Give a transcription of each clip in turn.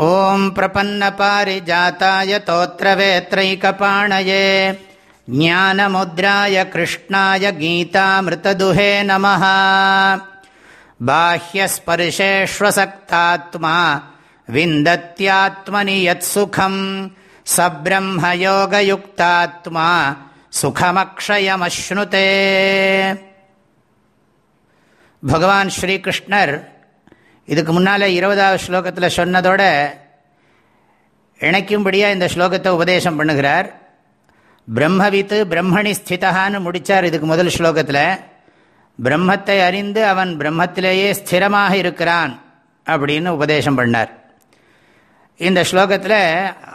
ओम् प्रपन्न पारिजाताय तोत्रवेत्रैकपाणये ज्ञानमुद्राय कृष्णाय गीतामृतदुहे नमः। बाह्यस्पर्शेष्वसक्तात्मा विन्दत्यात्मनि यत्सुखम् सब्रह्मयोगयुक्तात्मा सुखमक्षयमश्नुते। भगवान् श्रीकृष्णर् இதுக்கு முன்னால் இருபதாவது ஸ்லோகத்தில் சொன்னதோட இணைக்கும்படியாக இந்த ஸ்லோகத்தை உபதேசம் பண்ணுகிறார். பிரம்மவித்து பிரம்மணி ஸ்திதான்னு முடித்தார் இதுக்கு முதல் ஸ்லோகத்தில். பிரம்மத்தை அறிந்து அவன் பிரம்மத்திலேயே ஸ்திரமாக இருக்கிறான் அப்படின்னு உபதேசம் பண்ணார். இந்த ஸ்லோகத்தில்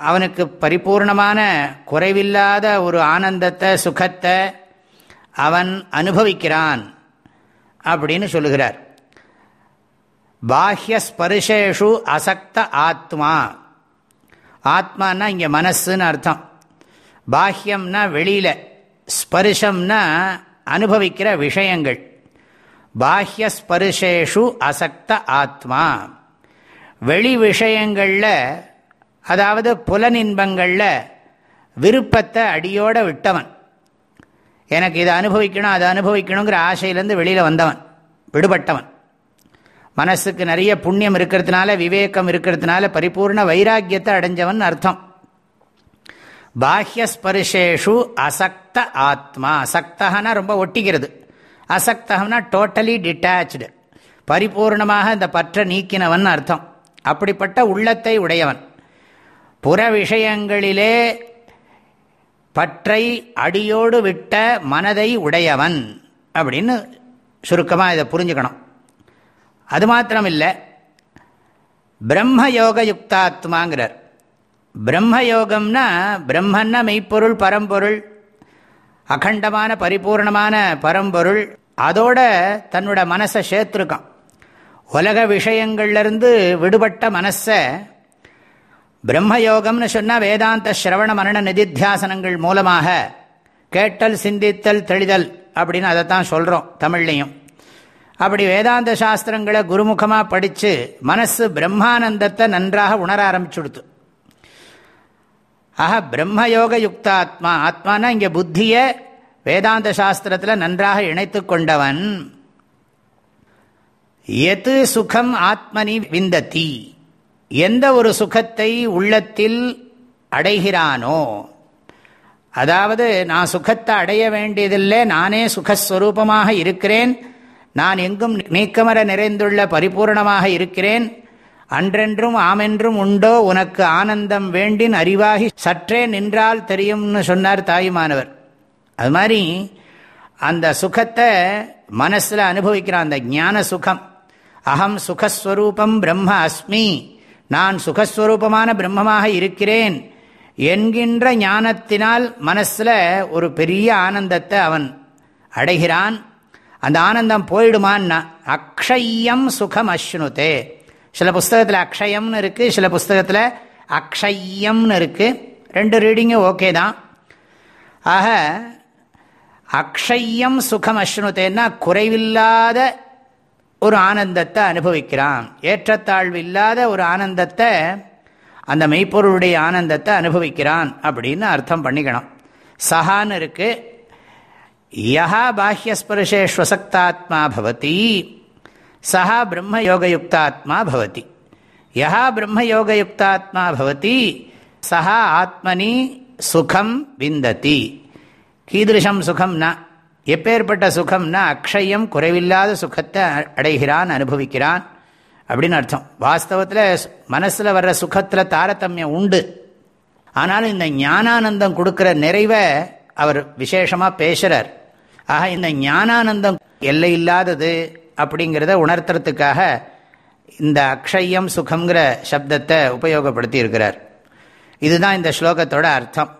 அவனுக்கு பரிபூர்ணமான குறைவில்லாத ஒரு ஆனந்தத்தை சுகத்தை அவன் அனுபவிக்கிறான் அப்படின்னு சொல்லுகிறார். பாஹ்ய ஸ்பர்ஷேஷு அசக்த ஆத்மா. ஆத்மானா இங்கே மனசுன்னு அர்த்தம். பாஹ்யம்னா வெளியில் ஸ்பர்ஷம்னா அனுபவிக்கிற விஷயங்கள். பாஹ்ய ஸ்பர்ஷேஷு அசக்த ஆத்மா. வெளி விஷயங்களில் அதாவது புலனின்பங்களில் விருப்பத்தை அடியோடு விட்டவன். எனக்கு இதை அனுபவிக்கணும் அதை அனுபவிக்கணுங்கிற ஆசையிலேருந்து வெளியில் வந்தவன் விடுபட்டவன். மனசுக்கு நிறைய புண்ணியம் இருக்கிறதுனால விவேகம் இருக்கிறதுனால பரிபூர்ண வைராக்கியத்தை அடைஞ்சவன் அர்த்தம். பாஹ்யஸ்பரிசேஷு அசக்த ஆத்மா. அசக்தகனா ரொம்ப ஒட்டிக்கிறது. அசக்தகம்னா டோட்டலி டிட்டாச்சு பரிபூர்ணமாக இந்த பற்ற நீக்கினவன் அர்த்தம். அப்படிப்பட்ட உள்ளத்தை உடையவன். புற விஷயங்களிலே பற்றை அடியோடு விட்ட மனதை உடையவன். அப்படின்னு சுருக்கமாக இதை புரிஞ்சுக்கணும். அது மாத்திரம் இல்லை பிரம்மயோக யுக்தாத்மாங்கிறார் பிரம்மயோகம்னா பிரம்மன்னா மெய்ப்பொருள் பரம்பொருள் அகண்டமான பரிபூர்ணமான பரம்பொருள். அதோட தன்னோட மனசை சேர்த்துருக்கான். உலக விஷயங்கள்லேருந்து விடுபட்ட மனசை பிரம்மயோகம்னு சொன்னால் வேதாந்த சிரவண மரண நிதித்தியாசனங்கள் மூலமாக கேட்டல் சிந்தித்தல் தெளிதல் அப்படின்னு அதை தான் சொல்கிறோம் தமிழ்லையும். அப்படி வேதாந்த சாஸ்திரங்களை குருமுகமாக படித்து மனசு பிரம்மானந்தத்தை நன்றாக உணர ஆரம்பிச்சுடுத்து. ஆக பிரம்மயோக யுக்தாத்மா ஆத்மானா இங்கே புத்தியை வேதாந்த சாஸ்திரத்தில் நன்றாக இணைத்து கொண்டவன். எது சுகம் ஆத்மனி விந்தத்தி எந்த ஒரு சுகத்தை உள்ளத்தில் அடைகிறானோ? அதாவது நான் சுகத்தை அடைய வேண்டியதில்லை நானே சுகஸ்வரூபமாக இருக்கிறேன் நான் எங்கும் நீக்கமர நிறைந்துள்ள பரிபூர்ணமாக இருக்கிறேன். அன்றென்றும் ஆமென்றும் உண்டோ? உனக்கு ஆனந்தம் வேண்டின் அறிவாகி சற்றே நின்றால் தெரியும்னு சொன்னார் தாயுமானவர். அது மாதிரி அந்த சுகத்தை மனசில் அனுபவிக்கிறான் அந்த ஞான சுகம். அகம் சுகஸ்வரூபம் பிரம்ம அஸ்மி. நான் சுகஸ்வரூபமான பிரம்மமாக இருக்கிறேன். என்கின்ற ஞானத்தினால் மனசில் ஒரு பெரிய ஆனந்தத்தை அவன் அடைகிறான். அந்த ஆனந்தம் போயிடுமான்னா அக்ஷயம் சுகம் அஸ்னுதே சில புஸ்தகத்தில் அக்ஷயம்னு இருக்குது சில புஸ்தகத்தில் அக்ஷயம்னு இருக்குது ரெண்டு ரீடிங்கும் ஓகே தான். ஆக அக்ஷயம் சுகம் அஸ்னுதேன்னா குறைவில்லாத ஒரு ஆனந்தத்தை அனுபவிக்கிறான். ஏற்றத்தாழ்வு இல்லாத ஒரு ஆனந்தத்தை அந்த மெய்ப்பொருளுடைய ஆனந்தத்தை அனுபவிக்கிறான் அப்படின்னு அர்த்தம் பண்ணிக்கணும். சஹான்னு இருக்குது யா பாஹ்யஸ்பர்ஷே ஸ்வசக்தாத்மா பவதி சா பிரம்மயோகயுக்தாத்மா பவதி யா பிரம்மயோகயுக்தாத்மா பவதி சா ஆத்மனி சுகம் விந்ததி கீதிருஷம் சுகம்னா எப்பேற்பட்ட சுகம்னா அக்ஷயம் குறைவில்லாத சுகத்தை அடைகிறான் அனுபவிக்கிறான் அப்படின்னு அர்த்தம். வாஸ்தவத்தில் மனசில் வர்ற சுகத்தில் தாரதமியம் உண்டு. ஆனாலும் இந்த ஞானானந்தம் கொடுக்குற நிறைவை அவர் விசேஷமாக பேசுகிறார் ஆக இந்த ஞானானந்தம் எல்லை இல்லாதது அப்படிங்கிறத உணர்த்துறதுக்காக இந்த அக்ஷயம் சுகங்கிற சப்தத்தை உபயோகப்படுத்தி இருக்கிறார் இதுதான் இந்த ஸ்லோகத்தோட அர்த்தம்.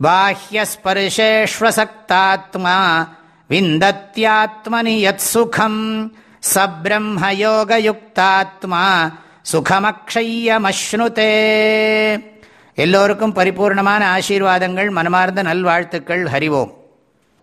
பாஹ்யஸ்பர்ஷேஷ்வசக்தாத்மா விந்தத்யாத்மனி யத் சுகம் சப்ரம்மயோகயுக்தாத்மா சுகமக்ஷயமஸ்னுதே எல்லோருக்கும் பரிபூர்ணமான ஆசீர்வாதங்கள் மனமார்ந்த நல்வாழ்த்துக்கள் ஹரிவோம்